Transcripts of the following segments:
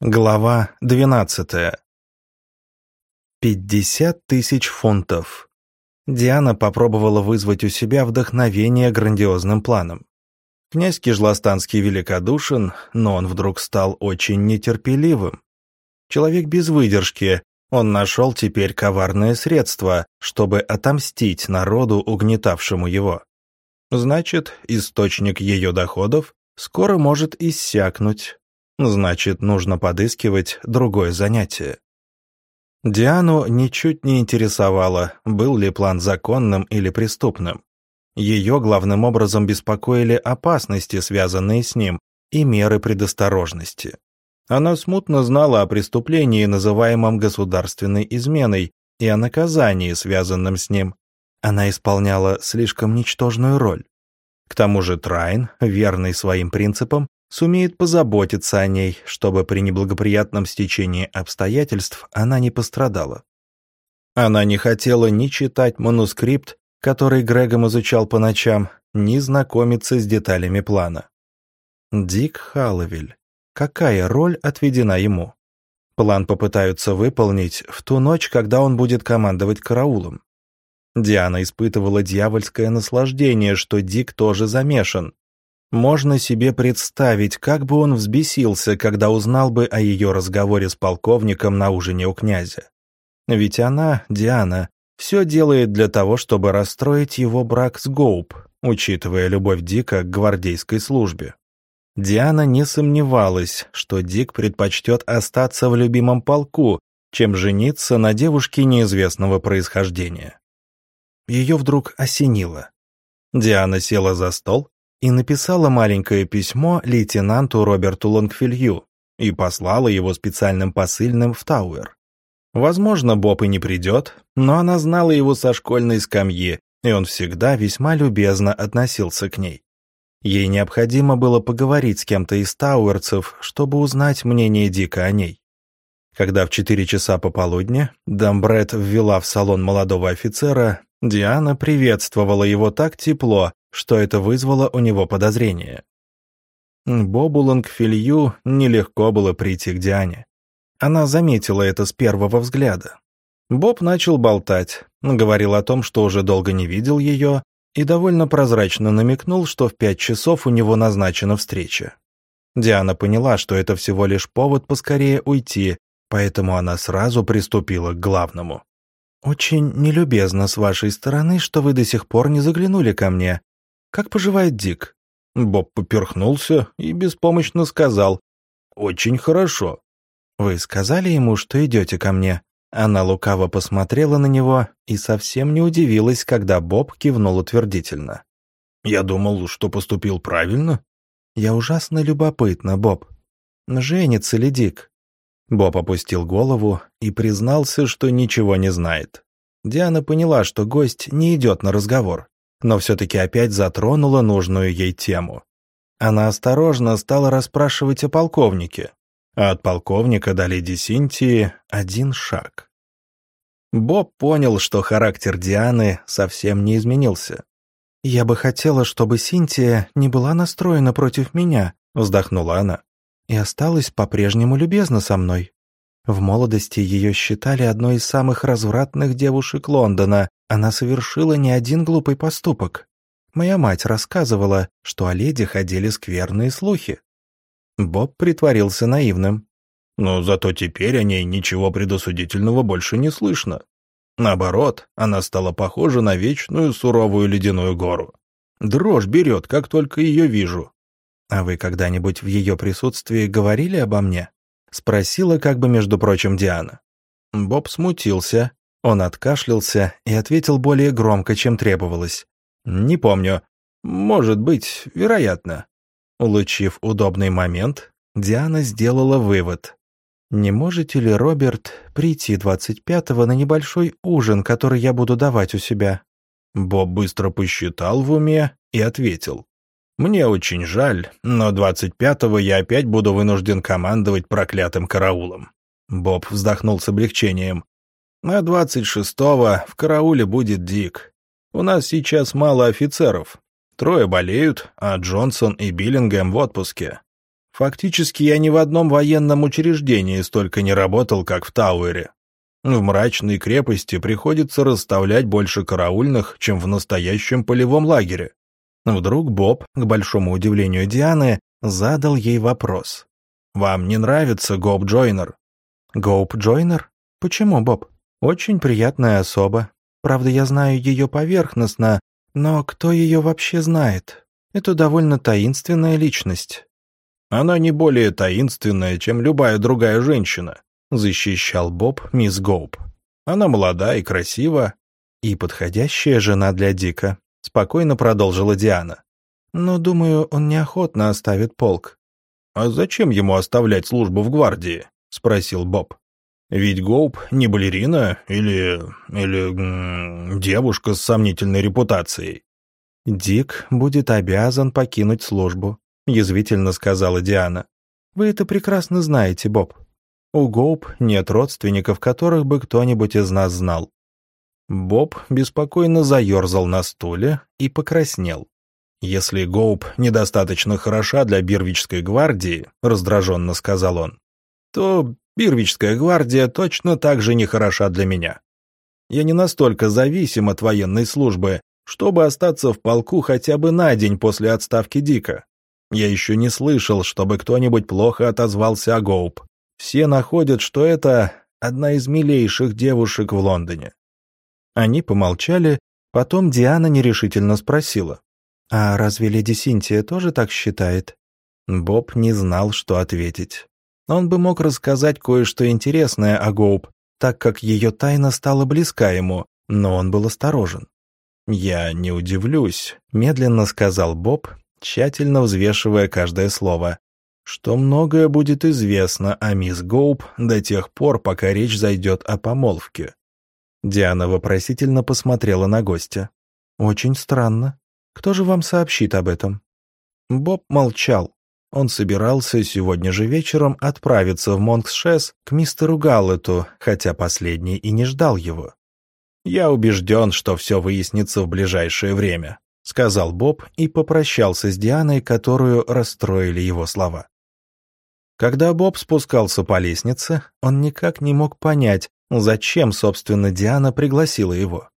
Глава двенадцатая. Пятьдесят тысяч фунтов. Диана попробовала вызвать у себя вдохновение грандиозным планом. Князь Кижластанский великодушен, но он вдруг стал очень нетерпеливым. Человек без выдержки, он нашел теперь коварное средство, чтобы отомстить народу, угнетавшему его. Значит, источник ее доходов скоро может иссякнуть, Значит, нужно подыскивать другое занятие. Диану ничуть не интересовало, был ли план законным или преступным. Ее главным образом беспокоили опасности, связанные с ним, и меры предосторожности. Она смутно знала о преступлении, называемом государственной изменой, и о наказании, связанном с ним. Она исполняла слишком ничтожную роль. К тому же Трайн, верный своим принципам, сумеет позаботиться о ней, чтобы при неблагоприятном стечении обстоятельств она не пострадала. Она не хотела ни читать манускрипт, который Грегом изучал по ночам, ни знакомиться с деталями плана. Дик Халловель. Какая роль отведена ему? План попытаются выполнить в ту ночь, когда он будет командовать караулом. Диана испытывала дьявольское наслаждение, что Дик тоже замешан, можно себе представить, как бы он взбесился, когда узнал бы о ее разговоре с полковником на ужине у князя. Ведь она, Диана, все делает для того, чтобы расстроить его брак с Гоуп, учитывая любовь Дика к гвардейской службе. Диана не сомневалась, что Дик предпочтет остаться в любимом полку, чем жениться на девушке неизвестного происхождения. Ее вдруг осенило. Диана села за стол, и написала маленькое письмо лейтенанту Роберту Лонгфилью и послала его специальным посыльным в Тауэр. Возможно, Боб и не придет, но она знала его со школьной скамьи, и он всегда весьма любезно относился к ней. Ей необходимо было поговорить с кем-то из тауэрцев, чтобы узнать мнение Дика о ней. Когда в четыре часа пополудня Дамбрет ввела в салон молодого офицера, Диана приветствовала его так тепло, что это вызвало у него подозрение. Бобу Лангфилью нелегко было прийти к Диане. Она заметила это с первого взгляда. Боб начал болтать, говорил о том, что уже долго не видел ее, и довольно прозрачно намекнул, что в пять часов у него назначена встреча. Диана поняла, что это всего лишь повод поскорее уйти, поэтому она сразу приступила к главному. «Очень нелюбезно с вашей стороны, что вы до сих пор не заглянули ко мне. Как поживает Дик?» Боб поперхнулся и беспомощно сказал. «Очень хорошо». «Вы сказали ему, что идете ко мне?» Она лукаво посмотрела на него и совсем не удивилась, когда Боб кивнул утвердительно. «Я думал, что поступил правильно». «Я ужасно любопытна, Боб. Женится ли Дик?» Боб опустил голову и признался, что ничего не знает. Диана поняла, что гость не идет на разговор, но все-таки опять затронула нужную ей тему. Она осторожно стала расспрашивать о полковнике, а от полковника до леди Синтии один шаг. Боб понял, что характер Дианы совсем не изменился. «Я бы хотела, чтобы Синтия не была настроена против меня», — вздохнула она и осталась по-прежнему любезна со мной. В молодости ее считали одной из самых развратных девушек Лондона. Она совершила не один глупый поступок. Моя мать рассказывала, что о леди ходили скверные слухи. Боб притворился наивным. Но зато теперь о ней ничего предосудительного больше не слышно. Наоборот, она стала похожа на вечную суровую ледяную гору. Дрожь берет, как только ее вижу. «А вы когда-нибудь в ее присутствии говорили обо мне?» — спросила как бы, между прочим, Диана. Боб смутился, он откашлялся и ответил более громко, чем требовалось. «Не помню. Может быть, вероятно». Улучив удобный момент, Диана сделала вывод. «Не можете ли, Роберт, прийти 25-го на небольшой ужин, который я буду давать у себя?» Боб быстро посчитал в уме и ответил. Мне очень жаль, но 25-го я опять буду вынужден командовать проклятым караулом. Боб вздохнул с облегчением. На 26-го в карауле будет Дик. У нас сейчас мало офицеров. Трое болеют, а Джонсон и Биллингем в отпуске. Фактически я ни в одном военном учреждении столько не работал, как в Тауэре. В мрачной крепости приходится расставлять больше караульных, чем в настоящем полевом лагере. Вдруг Боб, к большому удивлению Дианы, задал ей вопрос. «Вам не нравится Гоп Джойнер?» «Гоп Джойнер? Почему, Боб? Очень приятная особа. Правда, я знаю ее поверхностно, но кто ее вообще знает? Это довольно таинственная личность». «Она не более таинственная, чем любая другая женщина», защищал Боб мисс Гоуп. «Она молода и красива». «И подходящая жена для Дика», — спокойно продолжила Диана. «Но, думаю, он неохотно оставит полк». «А зачем ему оставлять службу в гвардии?» — спросил Боб. «Ведь Гоуп не балерина или... или... девушка с сомнительной репутацией». «Дик будет обязан покинуть службу», — язвительно сказала Диана. «Вы это прекрасно знаете, Боб. У Гоуп нет родственников, которых бы кто-нибудь из нас знал». Боб беспокойно заерзал на стуле и покраснел. «Если Гоуп недостаточно хороша для Бирвичской гвардии», — раздраженно сказал он, то Бирвичская гвардия точно так же не хороша для меня. Я не настолько зависим от военной службы, чтобы остаться в полку хотя бы на день после отставки Дика. Я еще не слышал, чтобы кто-нибудь плохо отозвался о Гоуп. Все находят, что это одна из милейших девушек в Лондоне. Они помолчали, потом Диана нерешительно спросила. «А разве леди Синтия тоже так считает?» Боб не знал, что ответить. Он бы мог рассказать кое-что интересное о Гоуп, так как ее тайна стала близка ему, но он был осторожен. «Я не удивлюсь», — медленно сказал Боб, тщательно взвешивая каждое слово, «что многое будет известно о мисс Гоуп до тех пор, пока речь зайдет о помолвке». Диана вопросительно посмотрела на гостя. «Очень странно. Кто же вам сообщит об этом?» Боб молчал. Он собирался сегодня же вечером отправиться в Монксшес к мистеру Галлету, хотя последний и не ждал его. «Я убежден, что все выяснится в ближайшее время», — сказал Боб и попрощался с Дианой, которую расстроили его слова. Когда Боб спускался по лестнице, он никак не мог понять, зачем, собственно, Диана пригласила его.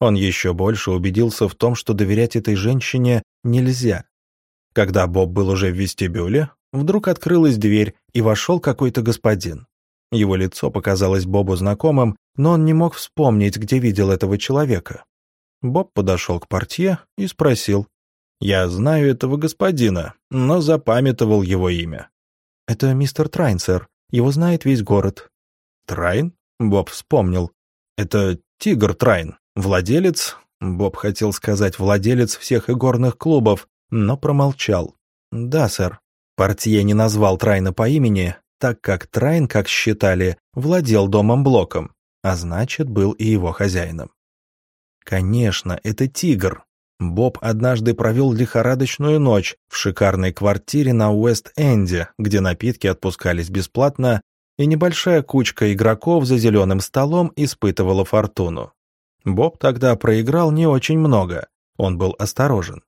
Он еще больше убедился в том, что доверять этой женщине нельзя. Когда Боб был уже в вестибюле, вдруг открылась дверь, и вошел какой-то господин. Его лицо показалось Бобу знакомым, но он не мог вспомнить, где видел этого человека. Боб подошел к портье и спросил. «Я знаю этого господина, но запамятовал его имя». «Это мистер Трайн, сэр. Его знает весь город». «Трайн?» — Боб вспомнил. «Это Тигр Трайн, владелец...» Боб хотел сказать «владелец всех игорных клубов», но промолчал. «Да, сэр». Портье не назвал Трайна по имени, так как Трайн, как считали, владел домом-блоком, а значит, был и его хозяином. Конечно, это тигр. Боб однажды провел лихорадочную ночь в шикарной квартире на Уэст-Энде, где напитки отпускались бесплатно, и небольшая кучка игроков за зеленым столом испытывала фортуну. Боб тогда проиграл не очень много, он был осторожен.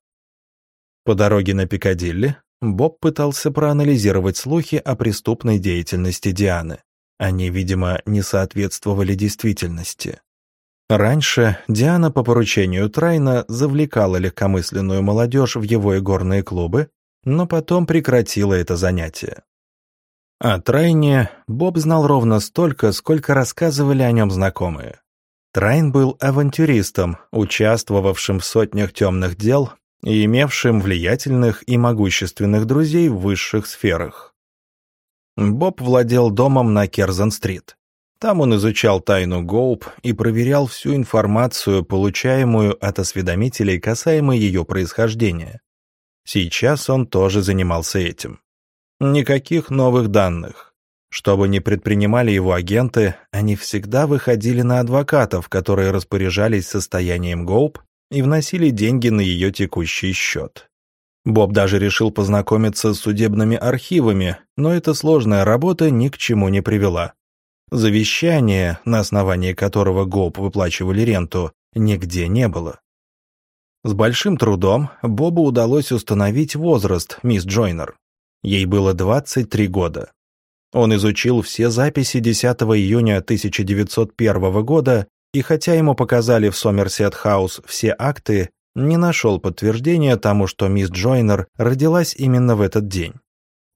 По дороге на Пикадилли Боб пытался проанализировать слухи о преступной деятельности Дианы. Они, видимо, не соответствовали действительности. Раньше Диана по поручению Трайна завлекала легкомысленную молодежь в его игорные клубы, но потом прекратила это занятие. О Трайне Боб знал ровно столько, сколько рассказывали о нем знакомые. Трайн был авантюристом, участвовавшим в сотнях темных дел и имевшим влиятельных и могущественных друзей в высших сферах. Боб владел домом на Керзон-стрит. Там он изучал тайну Гоуп и проверял всю информацию, получаемую от осведомителей касаемо ее происхождения. Сейчас он тоже занимался этим. Никаких новых данных. Что бы ни предпринимали его агенты, они всегда выходили на адвокатов, которые распоряжались состоянием Гоуп и вносили деньги на ее текущий счет. Боб даже решил познакомиться с судебными архивами, но эта сложная работа ни к чему не привела. Завещание, на основании которого Гоуп выплачивали ренту, нигде не было. С большим трудом Бобу удалось установить возраст мисс Джойнер. Ей было 23 года. Он изучил все записи 10 июня 1901 года, и хотя ему показали в Сомерсет-хаус все акты, не нашел подтверждения тому, что мисс Джойнер родилась именно в этот день.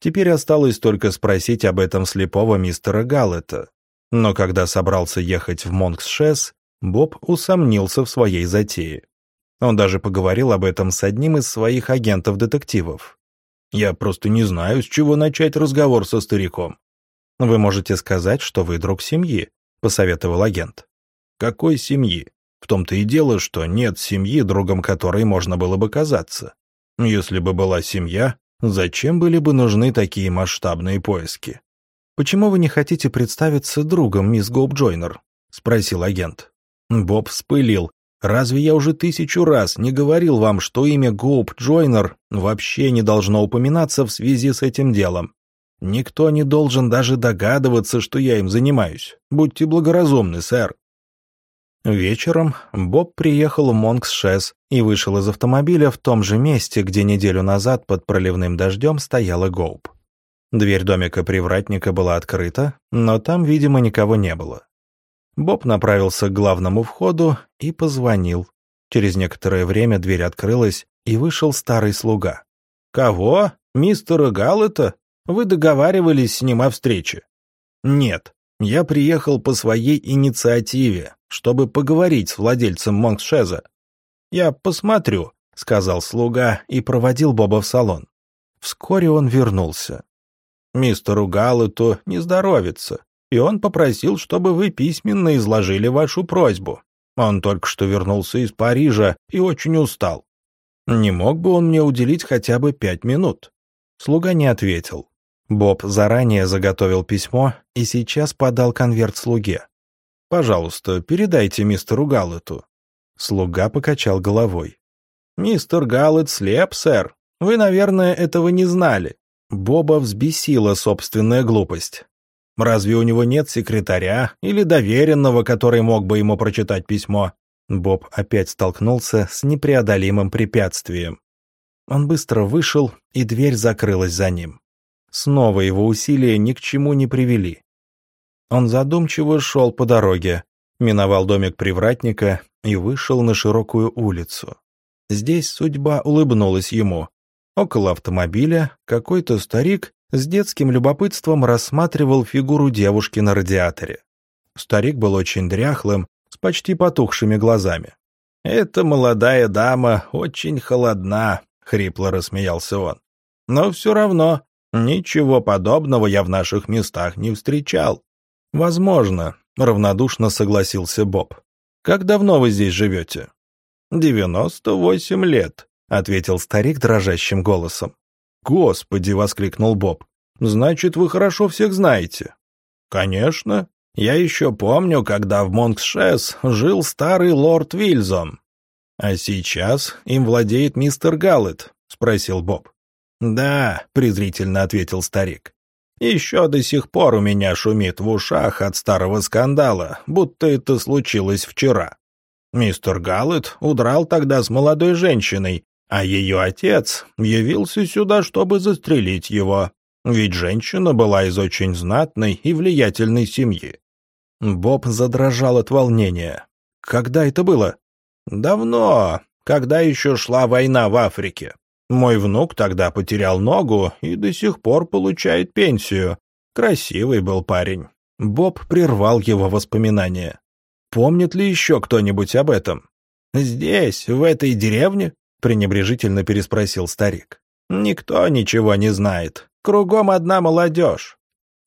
Теперь осталось только спросить об этом слепого мистера Галлета. Но когда собрался ехать в Монксшес, Боб усомнился в своей затее. Он даже поговорил об этом с одним из своих агентов-детективов. «Я просто не знаю, с чего начать разговор со стариком». «Вы можете сказать, что вы друг семьи», — посоветовал агент. «Какой семьи? В том-то и дело, что нет семьи, другом которой можно было бы казаться. Если бы была семья, Зачем были бы нужны такие масштабные поиски? «Почему вы не хотите представиться другом, мисс Гоуп Джойнер?» — спросил агент. Боб вспылил. «Разве я уже тысячу раз не говорил вам, что имя Гоуп Джойнер вообще не должно упоминаться в связи с этим делом? Никто не должен даже догадываться, что я им занимаюсь. Будьте благоразумны, сэр». Вечером Боб приехал в Монкс-Шес и вышел из автомобиля в том же месте, где неделю назад под проливным дождем стояла Гоуп. Дверь домика привратника была открыта, но там, видимо, никого не было. Боб направился к главному входу и позвонил. Через некоторое время дверь открылась, и вышел старый слуга. «Кого? Мистера Галлета? Вы договаривались с ним о встрече?» «Нет, я приехал по своей инициативе, чтобы поговорить с владельцем Монкшеза. «Я посмотрю», — сказал слуга и проводил Боба в салон. Вскоре он вернулся. «Мистеру Галлету не здоровится, и он попросил, чтобы вы письменно изложили вашу просьбу. Он только что вернулся из Парижа и очень устал. Не мог бы он мне уделить хотя бы пять минут?» Слуга не ответил. Боб заранее заготовил письмо и сейчас подал конверт слуге. Пожалуйста, передайте мистеру Галлету». Слуга покачал головой. «Мистер Галлет слеп, сэр. Вы, наверное, этого не знали». Боба взбесила собственная глупость. Разве у него нет секретаря или доверенного, который мог бы ему прочитать письмо? Боб опять столкнулся с непреодолимым препятствием. Он быстро вышел, и дверь закрылась за ним. Снова его усилия ни к чему не привели. Он задумчиво шел по дороге, миновал домик привратника и вышел на широкую улицу. Здесь судьба улыбнулась ему. Около автомобиля какой-то старик с детским любопытством рассматривал фигуру девушки на радиаторе. Старик был очень дряхлым, с почти потухшими глазами. «Эта молодая дама очень холодна», — хрипло рассмеялся он. «Но все равно ничего подобного я в наших местах не встречал. «Возможно», — равнодушно согласился Боб. «Как давно вы здесь живете?» «Девяносто восемь лет», — ответил старик дрожащим голосом. «Господи!» — воскликнул Боб. «Значит, вы хорошо всех знаете». «Конечно. Я еще помню, когда в Монкшес жил старый лорд Вильзом». «А сейчас им владеет мистер Галлет?» — спросил Боб. «Да», — презрительно ответил старик. Еще до сих пор у меня шумит в ушах от старого скандала, будто это случилось вчера. Мистер Галлет удрал тогда с молодой женщиной, а ее отец явился сюда, чтобы застрелить его. Ведь женщина была из очень знатной и влиятельной семьи. Боб задрожал от волнения. «Когда это было?» «Давно, когда еще шла война в Африке. Мой внук тогда потерял ногу и до сих пор получает пенсию. Красивый был парень. Боб прервал его воспоминания. Помнит ли еще кто-нибудь об этом? «Здесь, в этой деревне?» — пренебрежительно переспросил старик. «Никто ничего не знает. Кругом одна молодежь.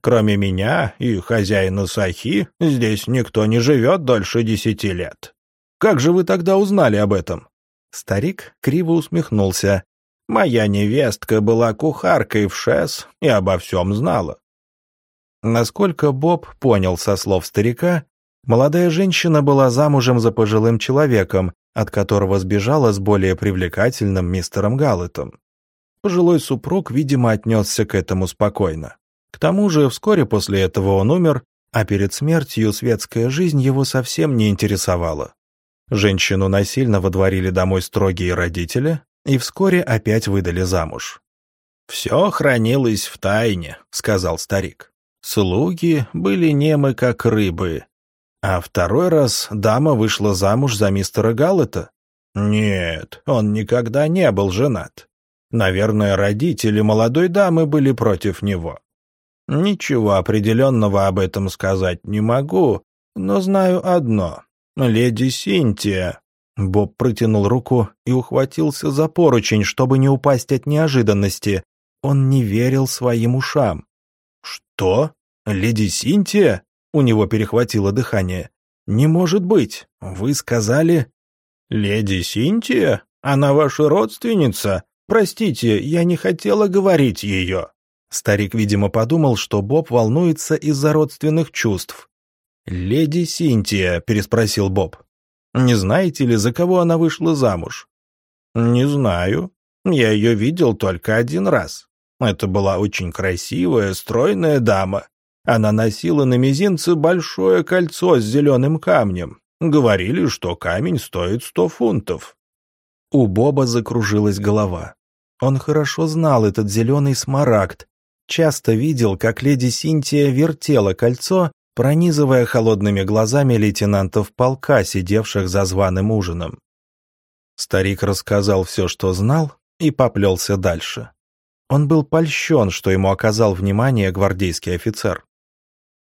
Кроме меня и хозяина Сахи, здесь никто не живет дольше десяти лет. Как же вы тогда узнали об этом?» Старик криво усмехнулся Моя невестка была кухаркой в ШЭС и обо всем знала. Насколько Боб понял со слов старика, молодая женщина была замужем за пожилым человеком, от которого сбежала с более привлекательным мистером Галлетом. Пожилой супруг, видимо, отнесся к этому спокойно. К тому же вскоре после этого он умер, а перед смертью светская жизнь его совсем не интересовала. Женщину насильно водворили домой строгие родители, и вскоре опять выдали замуж. «Все хранилось в тайне», — сказал старик. «Слуги были немы, как рыбы. А второй раз дама вышла замуж за мистера Галлета? Нет, он никогда не был женат. Наверное, родители молодой дамы были против него. Ничего определенного об этом сказать не могу, но знаю одно. Леди Синтия...» Боб протянул руку и ухватился за поручень, чтобы не упасть от неожиданности. Он не верил своим ушам. «Что? Леди Синтия?» У него перехватило дыхание. «Не может быть! Вы сказали...» «Леди Синтия? Она ваша родственница? Простите, я не хотела говорить ее». Старик, видимо, подумал, что Боб волнуется из-за родственных чувств. «Леди Синтия?» — переспросил Боб. «Не знаете ли, за кого она вышла замуж?» «Не знаю. Я ее видел только один раз. Это была очень красивая, стройная дама. Она носила на мизинце большое кольцо с зеленым камнем. Говорили, что камень стоит сто фунтов. У Боба закружилась голова. Он хорошо знал этот зеленый смарагд, часто видел, как леди Синтия вертела кольцо, пронизывая холодными глазами лейтенантов полка, сидевших за званым ужином. Старик рассказал все, что знал, и поплелся дальше. Он был польщен, что ему оказал внимание гвардейский офицер.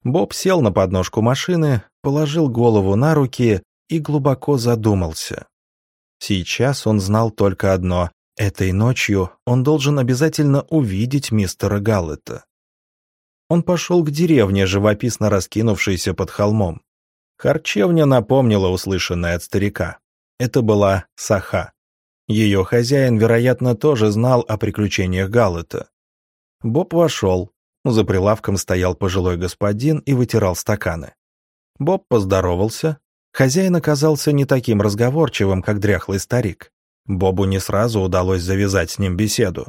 Боб сел на подножку машины, положил голову на руки и глубоко задумался. Сейчас он знал только одно — этой ночью он должен обязательно увидеть мистера Галлета. Он пошел к деревне, живописно раскинувшейся под холмом. Харчевня напомнила услышанное от старика. Это была Саха. Ее хозяин, вероятно, тоже знал о приключениях Галлета. Боб вошел. За прилавком стоял пожилой господин и вытирал стаканы. Боб поздоровался. Хозяин оказался не таким разговорчивым, как дряхлый старик. Бобу не сразу удалось завязать с ним беседу.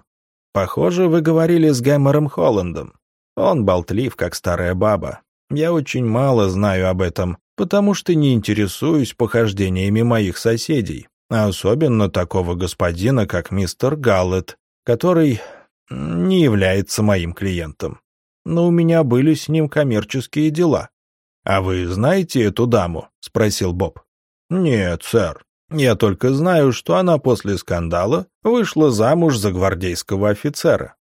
«Похоже, вы говорили с Гэммером Холландом. Он болтлив, как старая баба. Я очень мало знаю об этом, потому что не интересуюсь похождениями моих соседей а особенно такого господина, как мистер Галлет, который не является моим клиентом. Но у меня были с ним коммерческие дела. «А вы знаете эту даму?» — спросил Боб. «Нет, сэр. Я только знаю, что она после скандала вышла замуж за гвардейского офицера».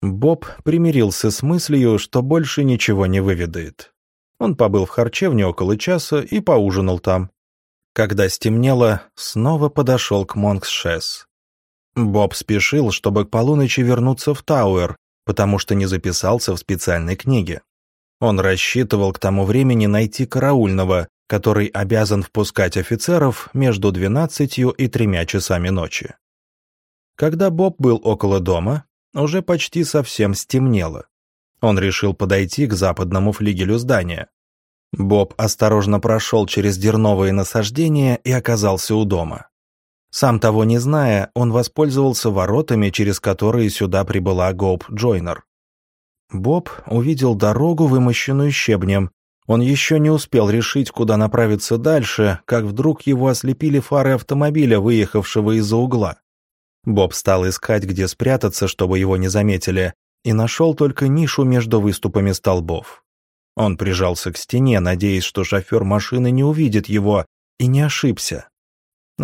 Боб примирился с мыслью, что больше ничего не выведает. Он побыл в харчевне около часа и поужинал там. Когда стемнело, снова подошел к Монксшес. Боб спешил, чтобы к полуночи вернуться в Тауэр, потому что не записался в специальной книге. Он рассчитывал к тому времени найти караульного, который обязан впускать офицеров между двенадцатью и тремя часами ночи. Когда Боб был около дома, уже почти совсем стемнело. Он решил подойти к западному флигелю здания. Боб осторожно прошел через дерновые насаждения и оказался у дома. Сам того не зная, он воспользовался воротами, через которые сюда прибыла Гоуп Джойнер. Боб увидел дорогу, вымощенную щебнем. Он еще не успел решить, куда направиться дальше, как вдруг его ослепили фары автомобиля, выехавшего из-за угла. Боб стал искать, где спрятаться, чтобы его не заметили, и нашел только нишу между выступами столбов. Он прижался к стене, надеясь, что шофер машины не увидит его, и не ошибся.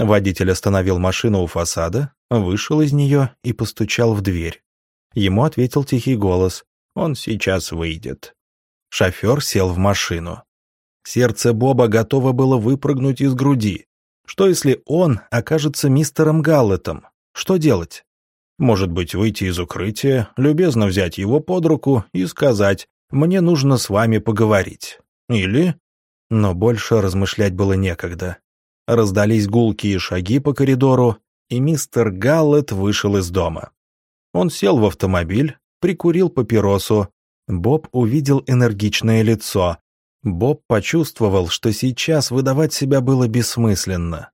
Водитель остановил машину у фасада, вышел из нее и постучал в дверь. Ему ответил тихий голос «Он сейчас выйдет». Шофер сел в машину. Сердце Боба готово было выпрыгнуть из груди. Что если он окажется мистером Галлетом? Что делать? Может быть, выйти из укрытия, любезно взять его под руку и сказать мне нужно с вами поговорить. Или...» Но больше размышлять было некогда. Раздались гулкие шаги по коридору, и мистер Галлет вышел из дома. Он сел в автомобиль, прикурил папиросу. Боб увидел энергичное лицо. Боб почувствовал, что сейчас выдавать себя было бессмысленно.